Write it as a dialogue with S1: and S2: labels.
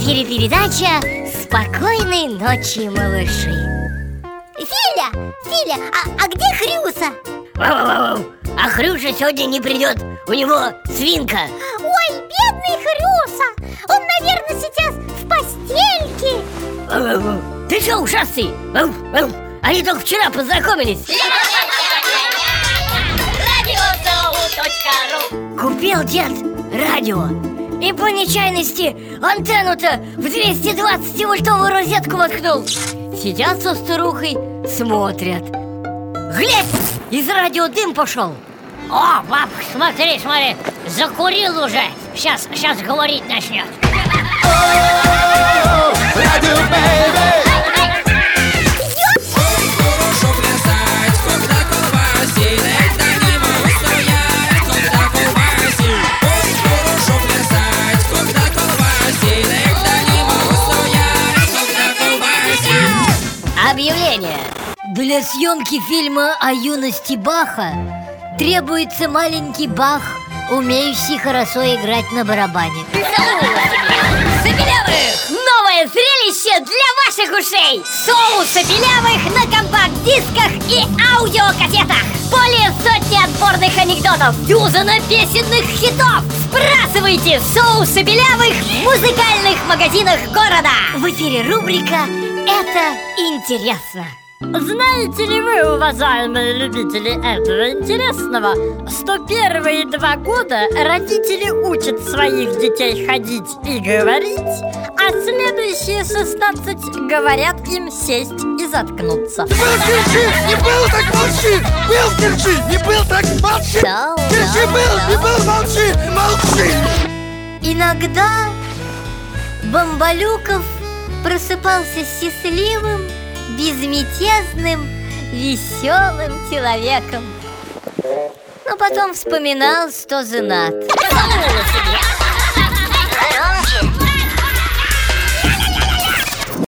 S1: Передача «Спокойной ночи, малыши»
S2: Филя, Филя, а, а где Хрюса?
S3: Вау-вау-вау. А Хрюша сегодня не придет, у него свинка
S2: Ой, бедный Хрюса Он, наверное, сейчас в постельке
S3: Вау-вау-вау. Ты что, ушастый? Вау-вау. Они только вчера познакомились Купил дед радио И по нечаянности антенну-то в 220 вольтовую розетку воткнул. Сидят со старухой, смотрят. Глядь, из радио дым пошел. О, бабка, смотри, смотри, закурил уже. Сейчас, сейчас говорить начнет Объявление Для съемки фильма о юности Баха Требуется маленький Бах, умеющий хорошо играть на барабане Сапелявых! Новое зрелище для ваших ушей! Соус Сапелявых на компакт-дисках и аудиокассетах! Более сотни отборных анекдотов, дюзана песенных хитов! Сбрасывайте соус Сапелявых в музыкальных магазинах города! В эфире рубрика «Это интересно»
S4: Знаете ли вы, уважаемые любители этого интересного, что первые два года родители учат своих детей ходить и говорить, а следующие 16 говорят им сесть и заткнуться?
S5: Был кричи, не был так молчи! Был кричи, не был так молчи!
S3: Да,
S5: Кричи
S3: да,
S5: был, не
S3: да.
S5: был молчи! Молчи!
S1: Иногда Бомбалюков просыпался счастливым, безмятежным, веселым человеком. Но потом вспоминал, что женат